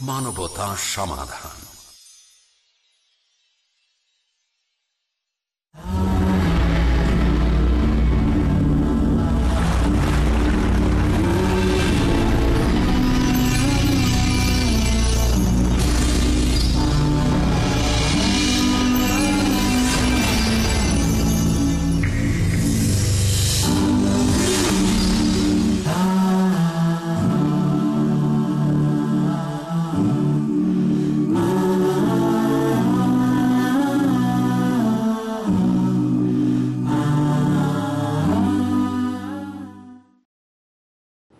মানবতা সমাধান।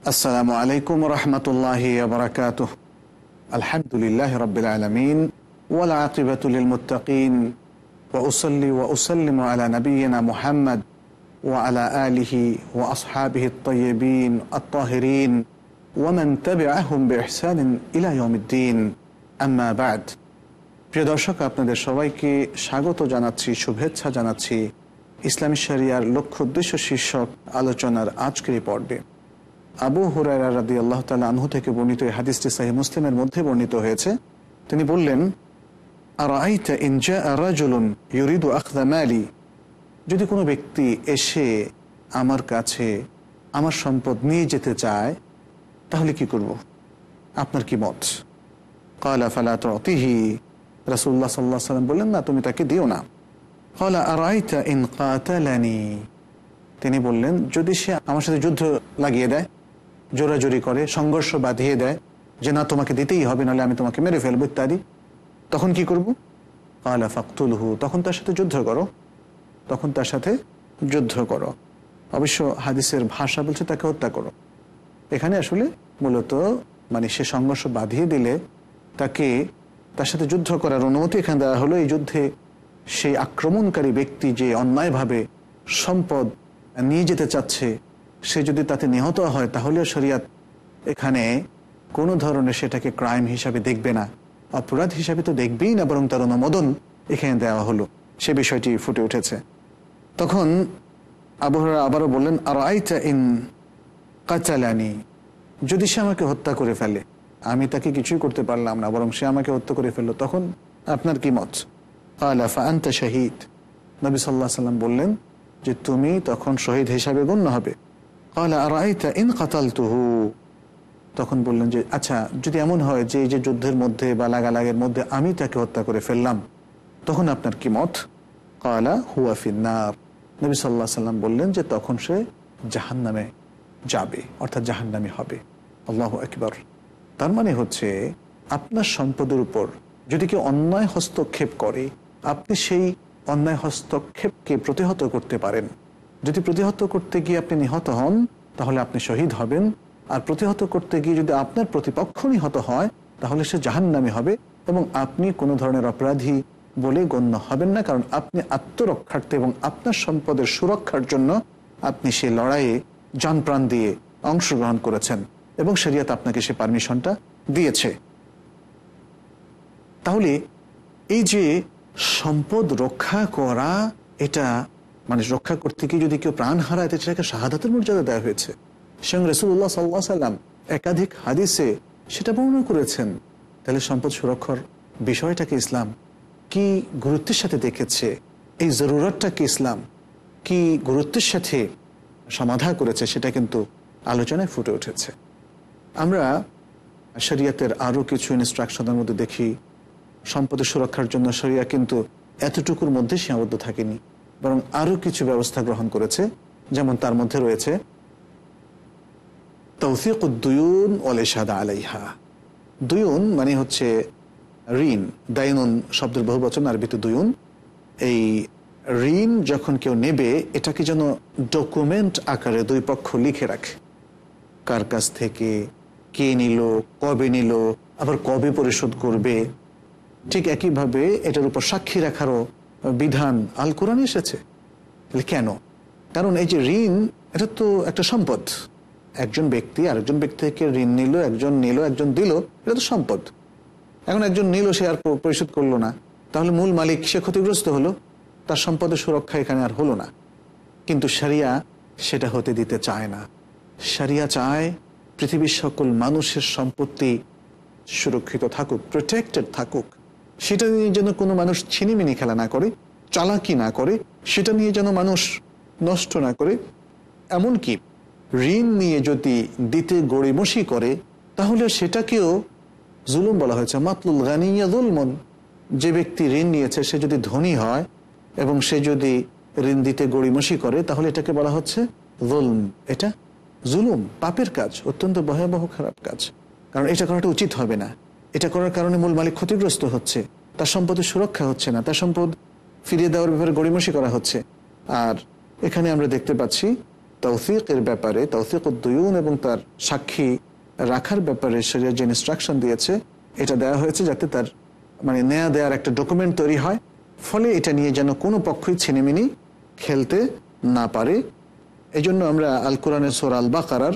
আসসালামু আলাইকুম রহমতুল্লাহ বরকাত আলহামদুলিল্লাহ রবিল আলমিন والعاقبة للمتقين وأصلي وأسلم على نبينا محمد وعلى آله وأصحابه الطيبين الطاهرين ومن تبعهم بإحسان إلى يوم الدين أما بعد প্রিয় দর্শক আপনাদের সবাইকে স্বাগত জানাচ্ছি শুভেচ্ছা জানাচ্ছি ইসলামী শরিয়ার লক্ষ্য উদ্দেশ্য শীর্ষক আলোচনার আজকের এই পর্বে আবু হুরায়রা রাদি আল্লাহ তালা আনহু থেকে বর্ণিত এই হাদিসটি সাহি মুসলিমের মধ্যে বর্ণিত হয়েছে। তিনি বললেন আর আইতা ইনজা রাজুলুন ইউরিদু আখদা মালি? যদি কোনো ব্যক্তি এসে আমার কাছে আমার সম্পদ নিয়ে যেতে চায়, তাহলে কি করব? আপনার কি মত? কলা ফালা অতিহি রাসুল্লাহ সাল্লাহ সাল্লাম বললেন, না, তুমি তাকে দিও না। কলা আর আইতা ইন কাতালানি? তিনি বললেন, যদি সে আমার সাথে যুদ্ধ লাগিয়ে দেয় জোরাজোরি করে, সংঘর্ষ বাঁধিয়ে দেয় যে, না, তোমাকে দিতেই হবে, নাহলে আমি তোমাকে মেরে ফেলব, ইত্যাদি। তখন কি করব? আলা ফাকতুলহু, তখন তার সাথে যুদ্ধ করো। তখন তার সাথে যুদ্ধ করো। অবশ্য হাদিসের ভাষা বলছে তাকে হত্যা করো। এখানে আসলে মূলত মানে সে সংঘর্ষ বাঁধিয়ে দিলে তাকে তার সাথে যুদ্ধ করার অনুমতি এখানে দেওয়া হলো। এই যুদ্ধে সেই আক্রমণকারী ব্যক্তি যে অন্যায়ভাবে সম্পদ নিয়ে যেতে চাচ্ছে সে যদি তাতে নিহত হয়, তাহলেও শরিয়াত এখানে কোনো ধরনের সেটাকে ক্রাইম হিসাবে দেখবে না। অপরাধ হিসাবে তো দেখবেই না, বরং তার অনুমোদন এখানে দেওয়া হলো। সে বিষয়টি ফুটে উঠেছে। তখন আবহাওয়া আবারও বললেন আর আইটা ইন কাচালানি যদি সে আমাকে হত্যা করে ফেলে, আমি তাকে কিছুই করতে পারলাম না, বরং সে আমাকে হত্যা করে ফেলল, তখন আপনার কি মত? শাহিদ। নবী সাল্লাহ সাল্লাম বললেন যে, তুমি তখন শহীদ হিসাবে গণ্য হবে। তখন বললেন যে আচ্ছা যদি এমন হয় যে, এই যে যুদ্ধের মধ্যে বা লাগালাগের মধ্যে আমি তাকে হত্যা করে ফেললাম, তখন আপনার কি মত? কালা হুয়া ফিন্নার। নবী সাল্লাহ সাল্লাম বললেন যে, তখন সে জাহান নামে যাবে, অর্থাৎ জাহান নামে হবে। আল্লাহ একবার তার মানে হচ্ছে, আপনার সম্পদের উপর যদি কেউ অন্যায় হস্তক্ষেপ করে, আপনি সেই অন্যায় হস্তক্ষেপকে প্রতিহত করতে পারেন। যদি প্রতিহত করতে গিয়ে আপনি নিহত হন, তাহলে আপনি শহীদ হবেন। আর প্রতিহত করতে গিয়ে যদি আপনার প্রতিপক্ষ নিহত হয়, তাহলে সে জাহান্নামি হবে এবং আপনি কোনো ধরনের অপরাধী বলে গণ্য হবেন না, কারণ আপনি আত্মরক্ষার্থে এবং আপনার সম্পদের সুরক্ষার জন্য আপনি সে লড়াইয়ে প্রাণ দিয়ে অংশগ্রহণ করেছেন এবং শরিয়াত আপনাকে সে পারমিশনটা দিয়েছে। তাহলে এই যে সম্পদ রক্ষা করা, এটা মানে রক্ষা করতে গিয়ে যদি কেউ প্রাণ হারায় তো সেটাকে শাহাদাতের মর্যাদা দেওয়া হয়েছে। স্বয়ং রসুল্লাহ সাল্লাহ সাল্লাম একাধিক হাদিসে সেটা বর্ণনা করেছেন। তাহলে সম্পদ সুরক্ষার বিষয়টাকে ইসলাম কি গুরুত্বের সাথে দেখেছে? এই জরুরতটাকে ইসলাম কি গুরুত্বের সাথে সমাধা করেছে? সেটা কিন্তু আলোচনায় ফুটে উঠেছে। আমরা শরিয়াতের আরও কিছু ইনস্ট্রাকশনের মধ্যে দেখি, সম্পদের সুরক্ষার জন্য শরিয়া কিন্তু এতটুকুর মধ্যে সীমাবদ্ধ থাকেনি। বরং আরও কিছু ব্যবস্থা গ্রহণ করেছে, যেমন তার মধ্যে রয়েছে তৌফিক উদ্দুয়ুন ওলেশাদা আলাইহা। দুয়ুন মানে হচ্ছে ঋণ, দায়নুন শব্দের বহু বচন, আরবিতে দুয়ুন এই ঋণ যখন কেউ নেবে, এটাকে যেন ডকুমেন্ট আকারে দুই পক্ষ লিখে রাখে। কার কাছ থেকে, কে নিল, কবে নিল, আবার কবে পরিশোধ করবে, ঠিক একইভাবে এটার উপর সাক্ষী রাখারও বিধান আল কোরআন এসেছে কেন? কারণ এই যে ঋণ, এটা তো একটা সম্পদ। একজন ব্যক্তি আরেকজন ব্যক্তি থেকে ঋণ নিল, একজন নিল, একজন দিল, এটা তো সম্পদ। এখন একজন নিল, সে আর পরিশোধ করল না। তাহলে মূল মালিক সে ক্ষতিগ্রস্ত হলো, তার সম্পদের সুরক্ষা এখানে আর হলো না। কিন্তু সারিয়া সেটা হতে দিতে চায় না। সারিয়া চায় পৃথিবীর সকল মানুষের সম্পত্তি সুরক্ষিত থাকুক প্রোটেক্টেড থাকুক। সেটা নিয়ে যেন কোনো মানুষ ছিনিমিনি খেলা না করে, চালাকি না করে, সেটা নিয়ে যেন মানুষ নষ্ট না করে। এমনকি ঋণ নিয়ে যদি দিতে গড়িমসি করে, তাহলে সেটাকেও জুলুম বলা হয়েছে। মাতলুল গানিয়া জুলমন, যে ব্যক্তি ঋণ নিয়েছে, সে যদি ধনী হয় এবং সে যদি ঋণ দিতে গড়িমসি করে, তাহলে এটাকে বলা হচ্ছে জুলম। এটা জুলুম, পাপের কাজ, অত্যন্ত ভয়াবহ খারাপ কাজ। কারণ এটা করাটা উচিত হবে না। এটা করার কারণে মূল মালিক ক্ষতিগ্রস্ত হচ্ছে। তার সম্পদের সুরক্ষা হচ্ছে না। তার সম্পদ ফিরিয়ে দেওয়ার ব্যাপারে গড়িমসি করা হচ্ছে। আর এখানে আমরা দেখতে পাচ্ছি তৌফিকের ব্যাপারে তৌফিক উদ্দুয়ুন এবং তার সাক্ষী রাখার ব্যাপারে শরীর যে ইনস্ট্রাকশন দিয়েছে, এটা দেওয়া হয়েছে যাতে তার মানে নেয়া দেওয়ার একটা ডকুমেন্ট তৈরি হয়। ফলে এটা নিয়ে যেন কোনো পক্ষই ছিনিমিনি খেলতে না পারে। এই জন্য আমরা আল কোরআনের সোর আল বাকারার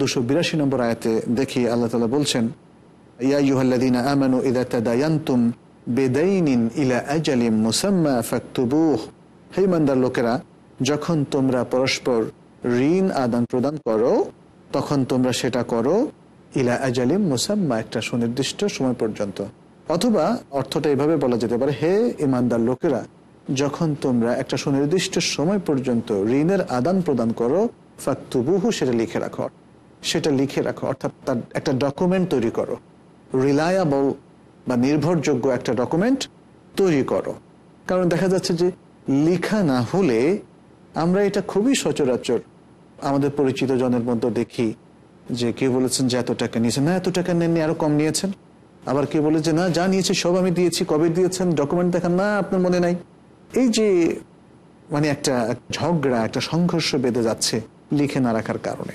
দুশো বিরাশি নম্বর আয়াতে দেখি, আল্লাহ তালা বলছেন ইয়া ইউহাল্লাদিনা আমানু ইদা তাদায়ান্তুম বেদাইনিন ইলা আজালিম মুসাম্মা ফাকতুবুহ হে ইমানদার লোকেরা, যখন তোমরা পরস্পর ঋণ আদান প্রদান করো, তখন তোমরা সেটা করো ইলা আজালিম মুসাম্মা, একটা সুনির্দিষ্ট সময় পর্যন্ত। অথবা অর্থটা এভাবে বলা যেতে পারে, হে ইমানদার লোকেরা, যখন তোমরা একটা সুনির্দিষ্ট সময় পর্যন্ত ঋণের আদান প্রদান করো, ফাক্তুবুহু সেটা লিখে রাখো। সেটা লিখে রাখো, অর্থাৎ তার একটা ডকুমেন্ট তৈরি করো। রিলায়াবল বা নির্ভরযোগ্য একটা ডকুমেন্ট তৈরি করো। কারণ দেখা যাচ্ছে যে লিখা না হলে আমরা এটা খুবই সচরাচর আমাদের পরিচিত জনের মধ্যে দেখি যে কে বলেছেন যে এত টাকা নিয়েছেন, না এত টাকা নেননি, আরও কম নিয়েছেন। আবার কে বলে যে, না, যা নিয়েছে সব আমি দিয়েছি, কবে দিয়েছেন? ডকুমেন্ট দেখান, না, আপনার মনে নাই। এই যে মানে একটা ঝগড়া, একটা সংঘর্ষ বেঁধে যাচ্ছে লিখে না রাখার কারণে।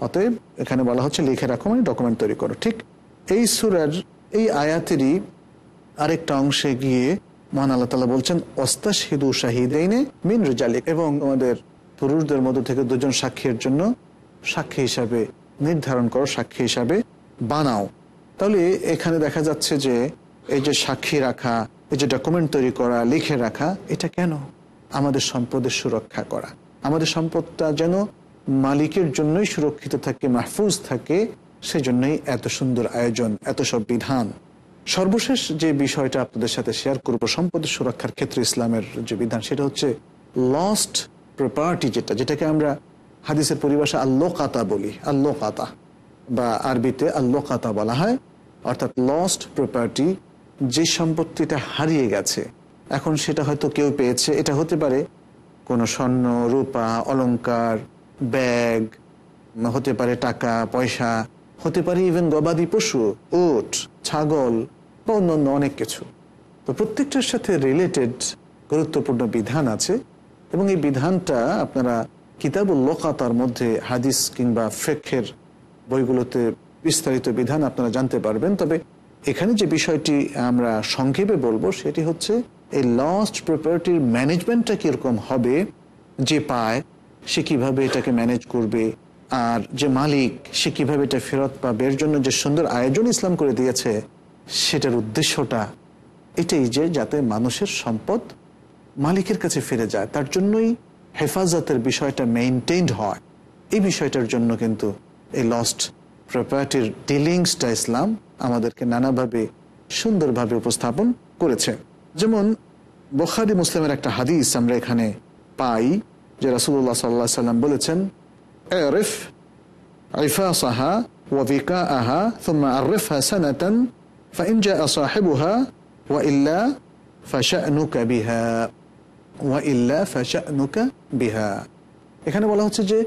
অতএব এখানে বলা হচ্ছে লিখে রাখো মানে ডকুমেন্ট তৈরি করো, ঠিক? এই সুরার এই আয়াতেরই আরেকটা অংশে গিয়ে মহান আল্লাহ তালা বলছেন অস্তা হিদু শাহিদাইনে মিন রেজালিক এবং আমাদের পুরুষদের মধ্য থেকে দুজন সাক্ষীর জন্য সাক্ষী হিসাবে, নির্ধারণ করো, সাক্ষী হিসাবে বানাও। তাহলে এখানে দেখা যাচ্ছে যে এই যে সাক্ষী রাখা, এই যে ডকুমেন্ট তৈরি করা, লিখে রাখা, এটা কেন? আমাদের সম্পদের সুরক্ষা করা। আমাদের সম্পদটা যেন মালিকের জন্যই সুরক্ষিত থাকে, মাহফুজ থাকে সেজন্যই এত সুন্দর আয়োজন, এত সব বিধান। সর্বশেষ যে বিষয়টা আপনাদের সাথে শেয়ার করব সম্পদের সুরক্ষার ক্ষেত্রে ইসলামের যে বিধান, সেটা হচ্ছে লস্ট প্রপার্টি যেটা, যেটাকে আমরা হাদিসের পরিভাষা আল্লোকাতা বলি, আল্লোকাতা বা আরবিতে আল্লোকাতা বলা হয়। অর্থাৎ লস্ট প্রপার্টি যে সম্পত্তিটা হারিয়ে গেছে, এখন সেটা হয়তো কেউ পেয়েছে। এটা হতে পারে কোনো স্বর্ণ, রূপা, অলংকার, ব্যাগ, হতে পারে টাকা, পয়সা হতে পারে ইভেন গবাদি পশু, ওট, ছাগল বা অন্যান্য অনেক কিছু। তো প্রত্যেকটার সাথে রিলেটেড গুরুত্বপূর্ণ বিধান আছে এবং এই বিধানটা আপনারা কিতাবুল লোকাতার মধ্যে হাদিস কিংবা ফেকের বইগুলোতে বিস্তারিত বিধান আপনারা জানতে পারবেন। তবে এখানে যে বিষয়টি আমরা সংক্ষেপে বলব, সেটি হচ্ছে এই লস্ট প্রপার্টির ম্যানেজমেন্টটা কীরকম হবে, যে পায়, সে কীভাবে এটাকে ম্যানেজ করবে আর যে মালিক, সে কীভাবে এটা ফেরত পাবে? এর জন্য যে সুন্দর আয়োজন ইসলাম করে দিয়েছে, সেটার উদ্দেশ্যটা এটাই যে যাতে মানুষের সম্পদ মালিকের কাছে ফিরে যায়। তার জন্যই হেফাজতের বিষয়টা মেনটেইনড হয়। এই বিষয়টার জন্য কিন্তু এই লস্ট প্রপার্টির ডিলিংসটা ইসলাম আমাদেরকে নানাভাবে সুন্দরভাবে উপস্থাপন করেছে। যেমন বখারি মুসলিমের একটা হাদিস আমরা এখানে পাই, যে রাসুল্লাহ সাল্লাহ সাল্লাম বলেছেন اعرف عفاصها وذكاءها ثم عرفها سنة فإن جاء صاحبها وإلا فشأنك بها وإلا فشأنك بها এখানে বলা হচ্ছে যে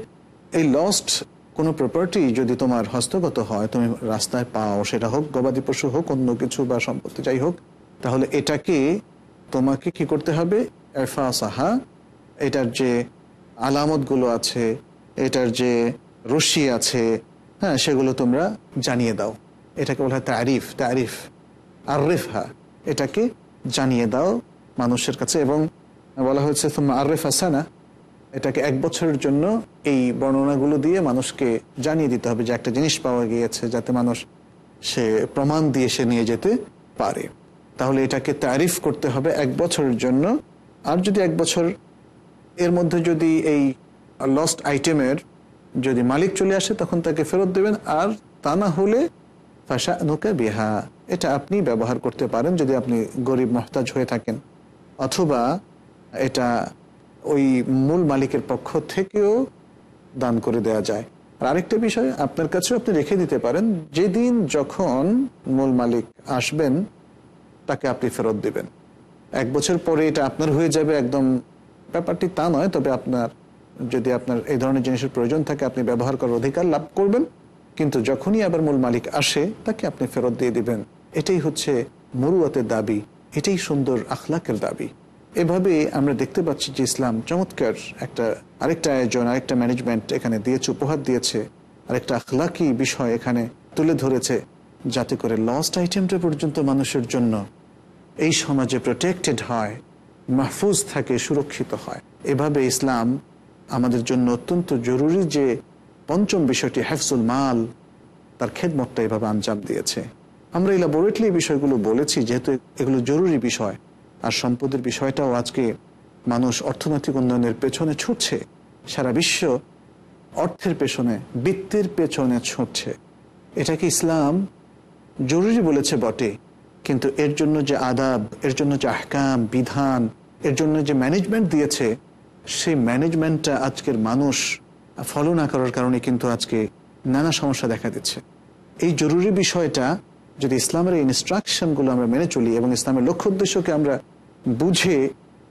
এই লস্ট কোনো প্রপার্টি যদি তোমার হস্তগত হয় তুমি রাস্তায় পাও সেটা হোক গবাদি পশু হোক অন্য কিছু বা সম্পত্তি যাই হোক তাহলে এটাকে তোমাকে কি করতে হবে এফা সাহা এটার যে আলামতগুলো আছে এটার যে রশি আছে হ্যাঁ সেগুলো তোমরা জানিয়ে দাও। এটাকে বলা হয় তারিফ তারিফ। আরিফহা এটাকে জানিয়ে দাও মানুষের কাছে এবং বলা হয়েছে তোমার আরিফ হাসানা এটাকে এক বছরের জন্য এই বর্ণনাগুলো দিয়ে মানুষকে জানিয়ে দিতে হবে যে একটা জিনিস পাওয়া গিয়েছে যাতে মানুষ সে প্রমাণ দিয়ে সে নিয়ে যেতে পারে। তাহলে এটাকে তারিফ করতে হবে এক বছরের জন্য। আর যদি এক বছর এর মধ্যে যদি এই লস্ট আইটেমের যদি মালিক চলে আসে, তখন তাকে ফেরত দেবেন। আর তা না হলে ফাঁসা নুকা বিহা, এটা আপনি ব্যবহার করতে পারেন যদি আপনি গরিব মহতাজ হয়ে থাকেন। অথবা এটা ওই মূল মালিকের পক্ষ থেকেও দান করে দেওয়া যায়। আর আরেকটা বিষয়, আপনার কাছেও আপনি রেখে দিতে পারেন, যেদিন যখন মূল মালিক আসবেন, তাকে আপনি ফেরত দিবেন। এক বছর পরে এটা আপনার হয়ে যাবে, একদম ব্যাপারটি তা নয়, তবে আপনার যদি আপনার এই ধরনের জিনিসের প্রয়োজন থাকে, আপনি ব্যবহার করার অধিকার লাভ করবেন। কিন্তু যখনই আবার মূল মালিক আসে, তাকে আপনি ফেরত দিয়ে দিবেন। এটাই হচ্ছে মরুয়াতের দাবি। এটাই সুন্দর আখলাকের দাবি। এভাবে আমরা দেখতে পাচ্ছি যে ইসলাম চমৎকার একটা আরেকটা আয়োজন, আরেকটা ম্যানেজমেন্ট এখানে দিয়েছে, উপহার দিয়েছে, আরেকটা আখলাকি বিষয় এখানে তুলে ধরেছে, যাতে করে লস্ট আইটেমটা পর্যন্ত মানুষের জন্য এই সমাজে প্রোটেক্টেড হয়, মাহফুজ থাকে, সুরক্ষিত হয়। এভাবে ইসলাম আমাদের জন্য অত্যন্ত জরুরি যে পঞ্চম বিষয়টি হেফজুল মাল, তার খেদমতটা এভাবে আঞ্জাম দিয়েছে। আমরা ইলাবোরেটলি এই বিষয়গুলো বলেছি, যেহেতু এগুলো জরুরি বিষয়। আর সম্পদের বিষয়টাও আজকে মানুষ অর্থনৈতিক উন্নয়নের পেছনে ছুটছে। সারা বিশ্ব অর্থের পেছনে, বৃত্তির পেছনে ছুটছে। এটাকে ইসলাম জরুরি বলেছে বটে, কিন্তু এর জন্য যে আদাব, এর জন্য যে আহকাম, বিধান, এর জন্য যে ম্যানেজমেন্ট দিয়েছে সেই ম্যানেজমেন্টটা আজকের মানুষ ফলো না করার কারণে কিন্তু আজকে নানা সমস্যা দেখা দিচ্ছে। এই জরুরি বিষয়টা যদি ইসলামের ইনস্ট্রাকশনগুলো আমরা মেনে চলি এবং ইসলামের লক্ষ্য উদ্দেশ্যকে আমরা বুঝে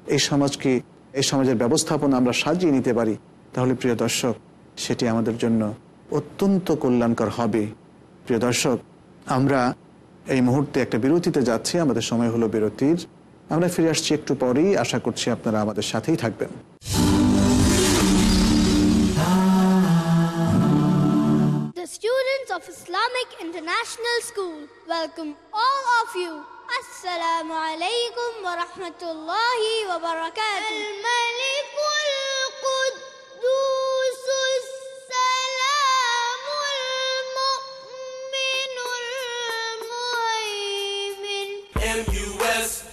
এই সমাজকে, এই সমাজের ব্যবস্থাপনা আমরা সাজিয়ে নিতে পারি, তাহলে প্রিয় দর্শক, সেটি আমাদের জন্য অত্যন্ত কল্যাণকর হবে। প্রিয় দর্শক, আমরা এই মুহূর্তে একটা বিরতিতে যাচ্ছি। আমাদের সময় হলো বিরতির। আমরা ফিরে আসছি একটু পরেই আশা করছি আপনারা আমাদের সাথেই থাকবেন of Islamic International School welcome all of you. Assalamu alaikum wa rahmatullahi wa barakatuh. M-U-S-T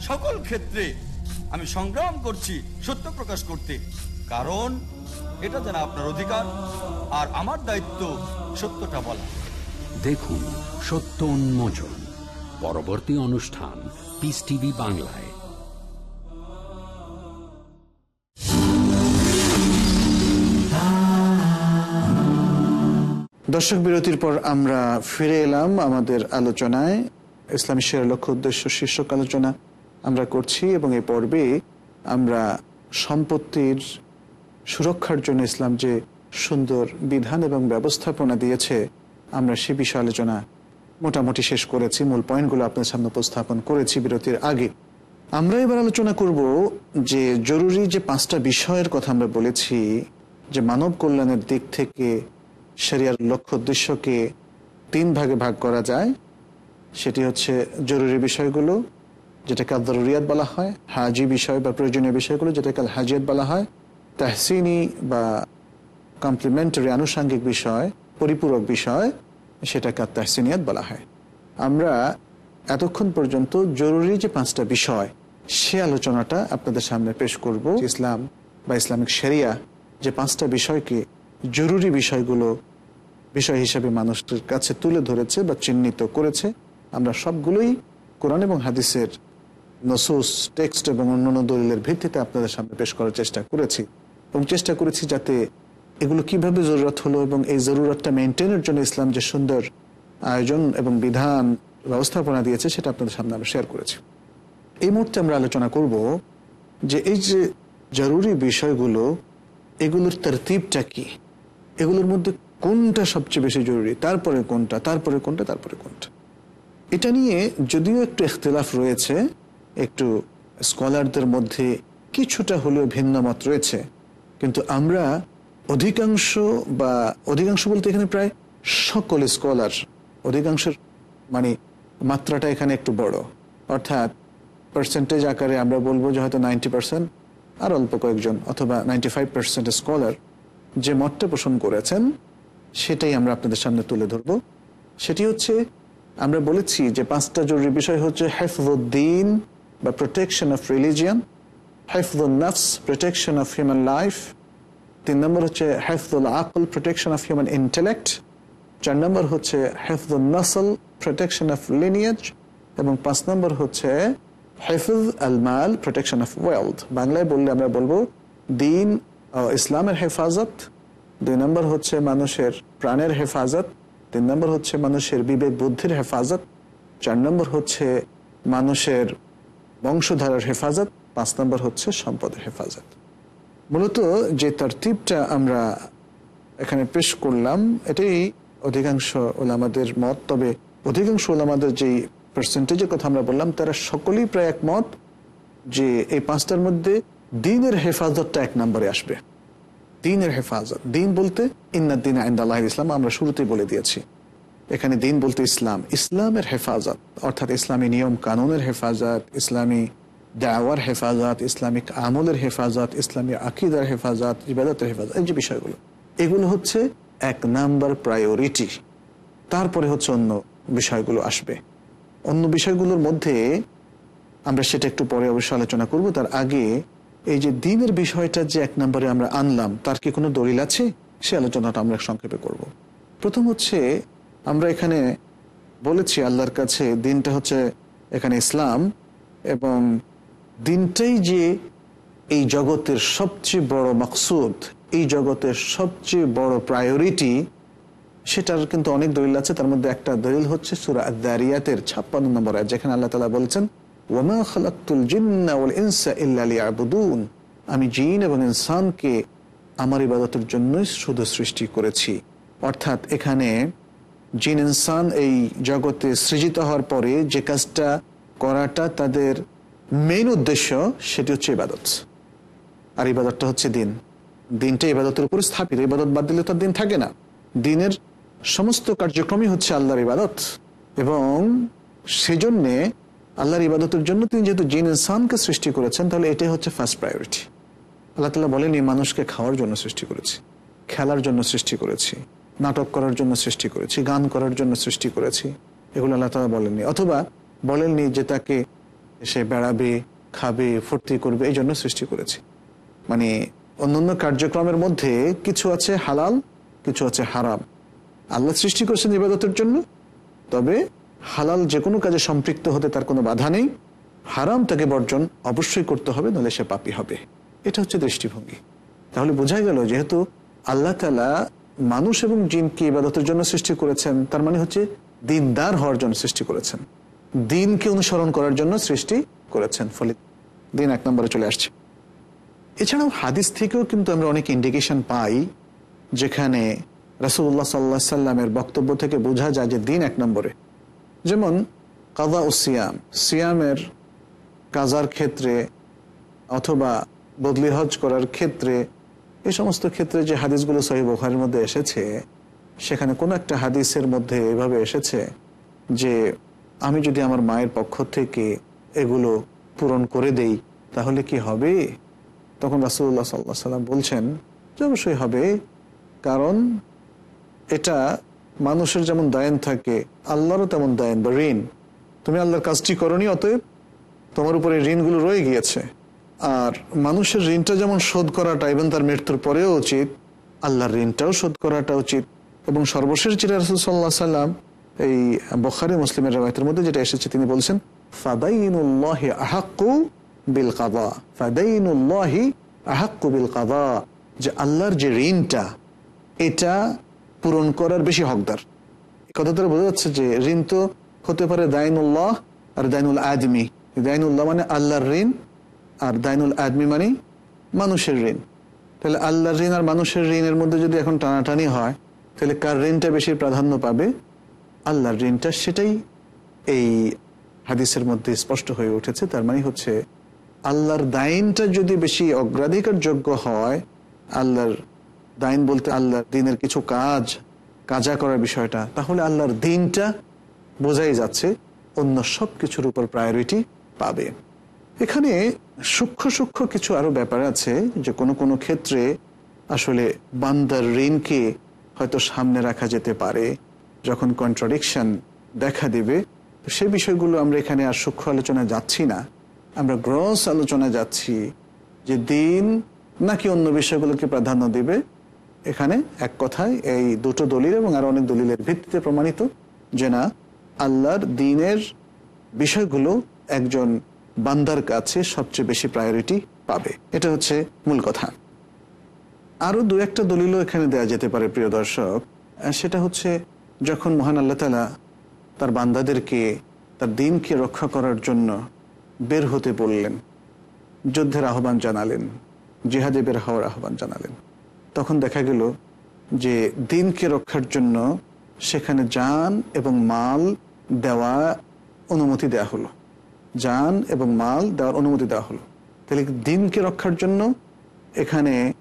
সকল ক্ষেত্রে আমি সংগ্রাম করছি সত্য প্রকাশ করতে। কারণ এটা যেন আপনার অধিকার আর আমার দায়িত্ব সত্যটা বলা। দেখুন সত্য উন্মোচন পরবর্তী অনুষ্ঠান পিস টিভি বাংলায়। দর্শক বিরতির পর আমরা ফিরে এলাম আমাদের আলোচনায়। ইসলামী শেয়ার লক্ষ্য উদ্দেশ্য শীর্ষক আলোচনা। আমরা করছি এবং এই পর্বে আমরা সম্পত্তির সুরক্ষার জন্য ইসলাম যে সুন্দর বিধান এবং ব্যবস্থাপনা দিয়েছে, আমরা সে বিষয়ে আলোচনা মোটামুটি শেষ করেছি। মূল পয়েন্টগুলো আপনার সামনে উপস্থাপন করেছি বিরতির আগে। আমরা এবার আলোচনা করব যে জরুরি যে পাঁচটা বিষয়ের কথা আমরা বলেছি, যে মানব কল্যাণের দিক থেকে সেরিয়ার লক্ষ্য উদ্দেশ্যকে তিন ভাগে ভাগ করা যায়। সেটি হচ্ছে জরুরি বিষয়গুলো যেটাকে আদরিয়াত বলা হয়, হাজি বিষয় বা প্রয়োজনীয় বিষয়গুলো যেটাকে আল হাজিয়াত বলা হয়, তাহসিনি বা কমপ্লিমেন্টারি আনুষাঙ্গিক বিষয়, পরিপূরক বিষয়, সেটাকে আর তাহসিনিয়াত বলা হয়। আমরা এতক্ষণ পর্যন্ত জরুরি যে পাঁচটা বিষয়, সে আলোচনাটা আপনাদের সামনে পেশ করব। ইসলাম বা ইসলামিক শরিয়া, যে পাঁচটা বিষয়কে জরুরি বিষয়গুলো, বিষয় হিসেবে মানুষের কাছে তুলে ধরেছে বা চিহ্নিত করেছে, আমরা সবগুলোই কোরআন এবং হাদিসের নসুস, টেক্সট এবং অন্যান্য দলিলের ভিত্তিতে আপনাদের সামনে পেশ করার চেষ্টা করেছি। এবং চেষ্টা করেছি যাতে এগুলো কীভাবে জরুরত হলো এবং এই জরুরতটা মেনটেনের জন্য ইসলাম যে সুন্দর আয়োজন এবং বিধান, ব্যবস্থাপনা দিয়েছে, সেটা আপনাদের সামনে আমরা শেয়ার করেছি। এই মুহূর্তে আমরা আলোচনা করব যে এই যে জরুরি বিষয়গুলো, এগুলোর তরতিবটা কি? এগুলোর মধ্যে কোনটা সবচেয়ে বেশি জরুরি? তারপরে কোনটা? তারপরে কোনটা? তারপরে কোনটা? এটা নিয়ে যদিও একটু ইখতলাফ রয়েছে একটু স্কলারদের মধ্যে কিছুটা হলেও ভিন্ন মত রয়েছে। কিন্তু আমরা অধিকাংশ বা অধিকাংশ বলতে এখানে প্রায় সকল স্কলার, অধিকাংশের মানে মাত্রাটা এখানে একটু বড়। অর্থাৎ পার্সেন্টেজ আকারে আমরা বলব যে হয়তো নাইনটি পার্সেন্ট আর অল্প কয়েকজন অথবা নাইনটি ফাইভ পার্সেন্ট স্কলার যে মতটা পোষণ করেছেন, সেটাই আমরা আপনাদের সামনে তুলে ধরব। সেটি হচ্ছে, আমরা বলেছি যে পাঁচটা জরুরি বিষয় হচ্ছে হেফজুদ্দিন বা প্রোটেকশন অফ রিলিজিয়ান হেফজুল নফস প্রোটেকশন অফ হিউম্যান লাইফ তিন নম্বর হচ্ছে হেফজুল আকল প্রোটেকশন অফ হিউম্যান ইন্টেলেক্ট চার নম্বর হচ্ছে হেফজুল নসল প্রোটেকশন অফ লিনিয়েজ এবং পাঁচ নম্বর হচ্ছে হেফজ আল মাল প্রোটেকশন অফ ওয়েলথ বাংলায় বললে আমরা বলব দিন ইসলামের হেফাজত. দুই নম্বর হচ্ছে মানুষের প্রাণের হেফাজত। তিন নম্বর হচ্ছে মানুষের বিবেক, বুদ্ধির হেফাজত। চার নম্বর হচ্ছে মানুষের বংশধারার হেফাজত, পাঁচ নম্বর হচ্ছে সম্পদের হেফাজত। মূলত যে তরতিবটা আমরা এখানে পেশ করলাম, এটাই অধিকাংশ ওলামাদের মত। তবে অধিকাংশ ওলামাদের যেই পার্সেন্টেজের কথা আমরা বললাম, তারা সকলেই প্রায় একমত যে এই পাঁচটার মধ্যে দিনের হেফাজতটা এক নম্বরে আসবে। দিনের হেফাজত। দিন বলতে ইন্নাদ্দিন আইন্দাল্লাহ ইসলাম আমরা শুরুতেই বলে দিয়েছি। এখানে দিন বলতে ইসলাম। ইসলামের হেফাজত, অর্থাৎ ইসলামী নিয়ম কানুনের হেফাজত, ইসলামী দাওয়ার হেফাজত, ইসলামিক আমলের হেফাজত, ইসলামী আকিদার হেফাজত, ইবাদতের হেফাজত, এই যে বিষয়গুলো। এগুলো হচ্ছে এক নাম্বার প্রায়োরিটি তারপরে হচ্ছে অন্য বিষয়গুলো আসবে। অন্য বিষয়গুলোর মধ্যে আমরা সেটা একটু পরে অবশ্যই আলোচনা করব। তার আগে এই যে দিনের বিষয়টা যে এক নম্বরে আমরা আনলাম, তার কি কোনো দলিল আছে? সে আলোচনাটা আমরা সংক্ষেপে করব। প্রথম হচ্ছে আমরা এখানে বলেছি আল্লাহর কাছে দিনটা হচ্ছে এখানে ইসলাম এবং দিনটাই যে এই জগতের সবচেয়ে বড় মকসুদ, এই জগতের সবচেয়ে বড় প্রায়োরিটি সেটার কিন্তু অনেক দলিল আছে। তার মধ্যে একটা দলিল হচ্ছে সুরা দারিয়াতের ছাপ্পান্ন নম্বর যেখানে আল্লাহ তালা বলছেন ইনসা আমি জিন এবং ইনসানকে আমার ইবাদতের জন্যই শুধু সৃষ্টি করেছি। অর্থাৎ এখানে জিন ইনসান এই জগতে সৃজিত হওয়ার পরে যে কাজটা করাটা তাদের মেইন উদ্দেশ্য, সেটি হচ্ছে ইবাদত। আর ইবাদতটা হচ্ছে দিন। দিনটা ইবাদতের উপর স্থাপিত। ইবাদত বাদ দিলে তো দিন থাকে না। দিনের সমস্ত কার্যক্রমই হচ্ছে আল্লাহর ইবাদত। এবং সেজন্যে আল্লাহর ইবাদতের জন্য তিনি যেহেতু জিন ইনসানকে সৃষ্টি করেছেন, তাহলে এটাই হচ্ছে ফার্স্ট প্রায়োরিটি আল্লাহ তালা বলেন, এই মানুষকে খাওয়ার জন্য সৃষ্টি করেছি। খেলার জন্য সৃষ্টি করেছি। নাটক করার জন্য সৃষ্টি করেছি, গান করার জন্য সৃষ্টি করেছি। এগুলো আল্লাহ তালা বলেননি। অথবা বলেননি যে তাকে সে বেড়াবে, খাবে, ফুর্তি করবে, এই জন্য সৃষ্টি করেছি। মানে অন্যান্য কার্যক্রমের মধ্যে কিছু আছে হালাল, কিছু আছে হারাম। আল্লাহ সৃষ্টি করেছেন ইবাদতের জন্য, তবে হালাল যে কোনো কাজে সম্পৃক্ত হতে তার কোনো বাধা নেই। হারাম তাকে বর্জন অবশ্যই করতে হবে, নাহলে সে পাপি হবে। এটা হচ্ছে দৃষ্টিভঙ্গি। তাহলে বোঝা গেল যেহেতু আল্লাহ তালা মানুষ এবং জিনকে ইবাদতের জন্য সৃষ্টি করেছেন, তার মানে হচ্ছে দিনদার হওয়ার জন্য সৃষ্টি করেছেন। দিনকে অনুসরণ করার জন্য সৃষ্টি করেছেন, ফলে দিন এক নম্বরে চলে আসছে। এছাড়াও হাদিস থেকেও কিন্তু আমরা অনেক ইন্ডিকেশন পাই, যেখানে রাসুল্লাহ সাল্লা সাল্লামের বক্তব্য থেকে বোঝা যায় যে দিন এক নম্বরে। যেমন কাদা ও সিয়াম, সিয়ামের কাজার ক্ষেত্রে অথবা বদলি হজ করার ক্ষেত্রে এই সমস্ত ক্ষেত্রে যে হাদিসগুলো সহি বোখারের মধ্যে এসেছে, সেখানে কোনো একটা হাদিসের মধ্যে এভাবে এসেছে যে, আমি যদি আমার মায়ের পক্ষ থেকে এগুলো পূরণ করে দেই, তাহলে কি হবে? তখন রাসুল্লাহ সাল্লাহ সাল্লাম বলছেন, যে অবশ্যই হবে। কারণ এটা মানুষের যেমন দায়ন থাকে, আল্লাহরও তেমন দায়ন বা ঋণ। তুমি আল্লাহর কাজটি করনি, অতএব তোমার উপরে ঋণগুলো রয়ে গিয়েছে। আর মানুষের ঋণটা যেমন শোধ করাটা এবং তার মৃত্যুর পরেও উচিত, আল্লাহর ঋণটাও শোধ করাটা উচিত। এবং সর্বশেষ যেটা রসুল সাল্লাম এই বখারি মুসলিমের রেওয়ায়তের মধ্যে যেটা এসেছে, তিনি বলছেন, ফাদাইনুল্লাহি আহাক্কু বিল কাদা ফাদাইনুল্লাহি আহাক্কু বিল কাদা যে আল্লাহর যে ঋণটা, এটা পূরণ করার বেশি হকদার। কথা দ্বারা বোঝা যাচ্ছে যে ঋণ তো হতে পারে দাইনুল্লাহ আর দাইনুল আদমি দাইনুল্লাহ মানে আল্লাহর ঋণ আর দাইনুল আদমি মানে মানুষের ঋণ। তাহলে আল্লাহর ঋণ আর মানুষের ঋণের মধ্যে যদি এখন টানাটানি হয়, তাহলে কার ঋণটা বেশি প্রাধান্য পাবে? আল্লাহর ঋণটা সেটাই এই হাদিসের মধ্যে স্পষ্ট হয়ে উঠেছে। তার মানে হচ্ছে আল্লাহর দাইনটা যদি বেশি অগ্রাধিকার যোগ্য হয়, আল্লাহর দাইন বলতে আল্লাহর দিনের কিছু কাজ, কাজা করার বিষয়টা, তাহলে আল্লাহর দিনটা বোঝাই যাচ্ছে, অন্য সব কিছুর উপর প্রায়োরিটি পাবে। এখানে সূক্ষ্ম সূক্ষ্ম কিছু আরও ব্যাপার আছে যে কোনো কোনো ক্ষেত্রে আসলে বান্দার ঋণকে হয়তো সামনে রাখা যেতে পারে। যখন কন্ট্রাডিকশন দেখা দেবে, তো সে বিষয়গুলো আমরা এখানে আর সূক্ষ্ম আলোচনায় যাচ্ছি না। আমরা গ্রস আলোচনায় যাচ্ছি যে দিন নাকি অন্য বিষয়গুলোকে প্রাধান্য দেবে। এখানে এক কথায় এই দুটো দলিল এবং আরও অনেক দলিলের ভিত্তিতে প্রমাণিত যে না, আল্লাহর দিনের বিষয়গুলো একজন বান্দার কাছে সবচেয়ে বেশি প্রায়োরিটি পাবে। এটা হচ্ছে মূল কথা। আরও দু একটা দলিলও এখানে দেয়া যেতে পারে, প্রিয় দর্শক। সেটা হচ্ছে যখন মহান আল্লাহ তালা তার বান্দাদেরকে, তার দিনকে রক্ষা করার জন্য বের হতে বললেন, যুদ্ধের আহ্বান জানালেন, জিহাদে বের হওয়ার আহ্বান জানালেন। তখন দেখা গেল যে দিনকে রক্ষার জন্য সেখানে যান এবং মাল দেওয়া অনুমতি দেওয়া হলো। যান এবং মাল দেওয়ার অনুমতি দেওয়া হলো। তাহলে দিনকে রক্ষার জন্য এখানে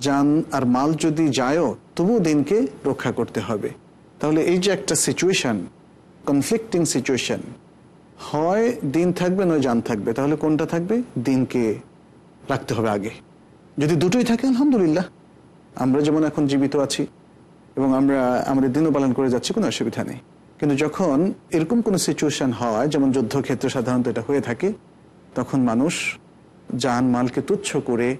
যান আর মাল যদি যায়ও, তবুও দিনকে রক্ষা করতে হবে। তাহলে এই যে একটা সিচুয়েশন কনফ্লিক্টিং সিচুয়েশন হয় দিন থাকবে, নয় যান থাকবে, তাহলে কোনটা থাকবে? দিনকে রাখতে হবে আগে। যদি দুটোই থাকে, আলহামদুলিল্লাহ। আমরা যেমন এখন জীবিত আছি এবং আমরা, আমাদের দিনও পালন করে যাচ্ছি, কোনো অসুবিধা নেই। কিন্তু যখন এরকম কোনো সিচুয়েশন হয়, যেমন যুদ্ধক্ষেত্রে সাধারণত এটা হয়ে থাকে, তখন মানুষ যান মালকে তুচ্ছ করে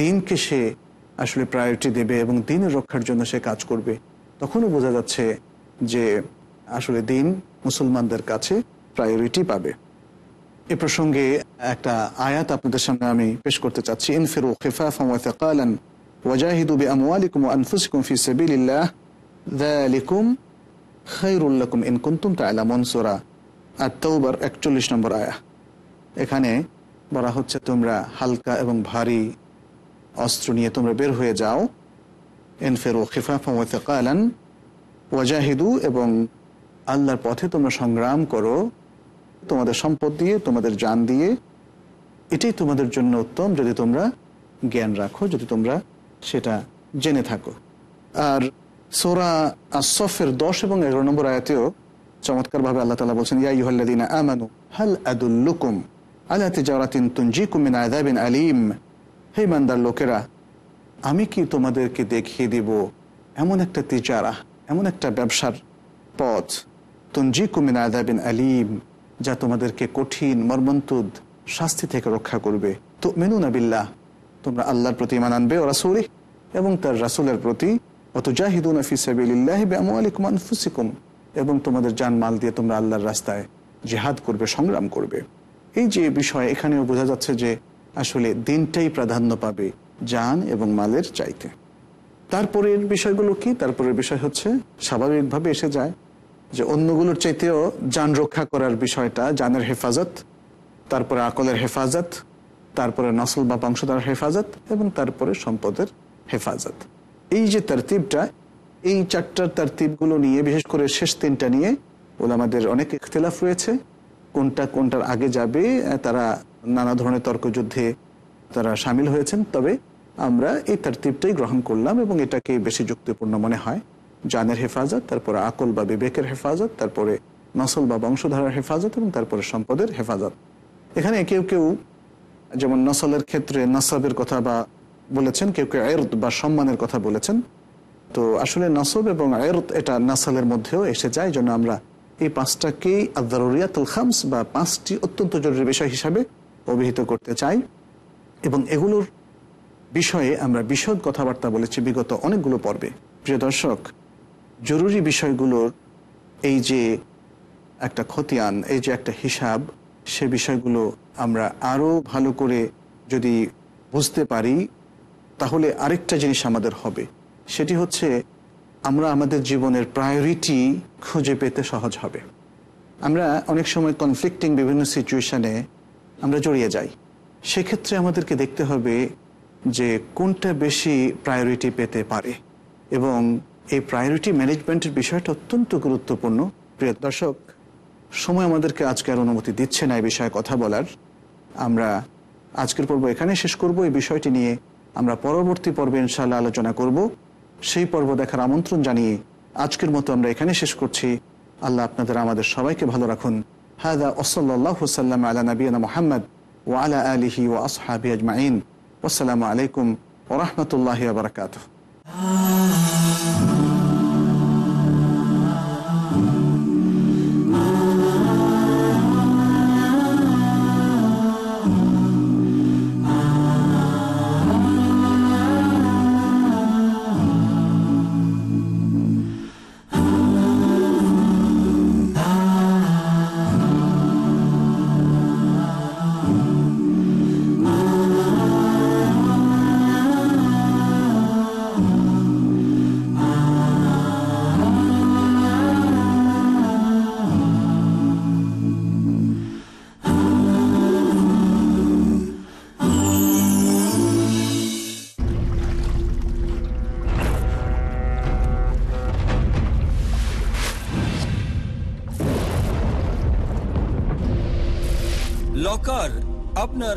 দিনকে সে আসলে প্রায়োরিটি দেবে এবং দিনের রক্ষার জন্য সে কাজ করবে। তখনও বোঝা যাচ্ছে যে আসলে দিন মুসলমানদের কাছে প্রায়োরিটি পাবে। এ প্রসঙ্গে একটা আয়াত আপনাদের সামনে আমি পেশ করতে চাচ্ছি। ইনফিরু খিফাফাম ওয়া ওয়াজাহিদু বিআমওয়ালিকুম ওয়া খায়রুল লাকুম ইন কুনতুম তা'লামুন সূরা আত-তাওবার 41 নম্বর আয়া। এখানে বলা হচ্ছে, তোমরা হালকা এবং ভারী অস্ত্র নিয়ে তোমরা বের হয়ে যাও। খিফাফাম ওয়া থাকালান ওয়াজাহিদু এবং আল্লাহর পথে তোমরা সংগ্রাম করো। তোমাদের সম্পদ দিয়ে, তোমাদের জান দিয়ে। এটাই তোমাদের জন্য উত্তম, যদি তোমরা জ্ঞান রাখো, যদি তোমরা সেটা জেনে থাকো। আর সোরা আসফের দশ এবং এগারো নম্বর আয়াতেও চমৎকার ভাবে আল্লাহ তালা বলছেন, ইয়া ইহল্লাদিনা আমানু, হাল আদুল্লুকুম আলা তিজারাতিন তুনজিকুম মিন আযাবিন আলিম? হে ইমানদার লোকেরা, আমি কি তোমাদেরকে দেখিয়ে দিব এমন একটা তিজারা, এমন একটা ব্যবসার পথ, তুনজিকুম মিন আযাবিন আলিম, যা তোমাদেরকে কঠিন, মর্মন্তুদ শাস্তি থেকে রক্ষা করবে? তো মেনু নাবিল্লাহ তোমরা আল্লাহর প্রতি ইমান আনবে ও এবং তার রাসুলের প্রতি এবং তোমাদের জান মাল দিয়ে তোমরা আল্লাহর রাস্তায় জেহাদ করবে, সংগ্রাম করবে। এই যে বিষয়, এখানেও বোঝা যাচ্ছে যে আসলে দিনটাই প্রাধান্য পাবে জান এবং মালের চাইতে। তারপরের বিষয়গুলো কি? তারপরের বিষয় হচ্ছে, স্বাভাবিকভাবে এসে যায় যে অন্যগুলোর চাইতেও যান রক্ষা করার বিষয়টা যানের হেফাজত, তারপরে আকলের হেফাজত, তারপরে নসল বা বংশধার হেফাজত এবং তারপরে সম্পদের হেফাজত। এই যে তারতিবটা, এই চারটার তারতিবগুলো নিয়ে, বিশেষ করে শেষ তিনটা নিয়ে, ওলামাদের অনেক ইখতলাফ রয়েছে। কোনটা কোনটার আগে যাবে তারা নানা ধরনের তর্কযুদ্ধে তারা সামিল হয়েছেন। তবে আমরা এই তারতিবটাই গ্রহণ করলাম এবং এটাকে বেশি যুক্তিপূর্ণ মনে হয়। জানের হেফাজত, তারপরে আকল বা বিবেকের হেফাজত, তারপরে নসল বা বংশধারার হেফাজত এবং তারপরে সম্পদের হেফাজত। এখানে কেউ কেউ যেমন নসলের ক্ষেত্রে নসবের কথা বা বলেছেন, কেউ কেউ আয়রত বা সম্মানের কথা বলেছেন। তো আসলে নাসব এবং আয়রত এটা নাসালের মধ্যেও এসে যায় জন্য আমরা এই পাঁচটাকেই আদারিয়াতুল খামস বা পাঁচটি অত্যন্ত জরুরি বিষয় হিসাবে অভিহিত করতে চাই। এবং এগুলোর বিষয়ে আমরা বিশদ কথাবার্তা বলেছি বিগত অনেকগুলো পর্বে। প্রিয় দর্শক, জরুরি বিষয়গুলোর এই যে একটা খতিয়ান, এই যে একটা হিসাব, সে বিষয়গুলো আমরা আরও ভালো করে যদি বুঝতে পারি তাহলে আরেকটা জিনিস আমাদের হবে। সেটি হচ্ছে আমরা আমাদের জীবনের প্রায়োরিটি খুঁজে পেতে সহজ হবে। আমরা অনেক সময় কনফ্লিক্টিং বিভিন্ন সিচুয়েশানে আমরা জড়িয়ে যাই। সেক্ষেত্রে আমাদেরকে দেখতে হবে যে কোনটা বেশি প্রায়োরিটি পেতে পারে এবং এই প্রায়োরিটি ম্যানেজমেন্টের বিষয়টা অত্যন্ত গুরুত্বপূর্ণ। প্রিয় দর্শক, সময় আমাদেরকে আজকে আর অনুমতি দিচ্ছে না এই বিষয়ে কথা বলার। আমরা আজকের পর্ব এখানে শেষ করব। এই বিষয়টি নিয়ে আমরা পরবর্তী পর্বে ইনশাল্লাহ আলোচনা করব। সেই পর্ব দেখার আমন্ত্রণ জানিয়ে আজকের মতো আমরা এখানে শেষ করছি। আল্লাহ আপনাদের আমাদের সবাইকে ভালো রাখুন। হাদা ওসল্লাহ সাল্লাম আলা নবীন মোহাম্মদ ও আলা আলিহি ও আসহাবি আজমাইন। আসসালামু আলাইকুম ওরহমতুল্লাহ বারকাত লকার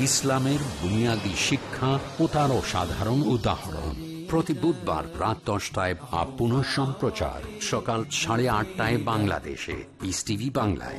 ইসলামের বুনিয়াদী শিক্ষা ও তার সাধারণ উদাহরণ। প্রতি বুধবার রাত দশটায় বা পুনঃ সম্প্রচার সকাল সাড়ে আটটায় বাংলাদেশে। ইস টিভি বাংলায়।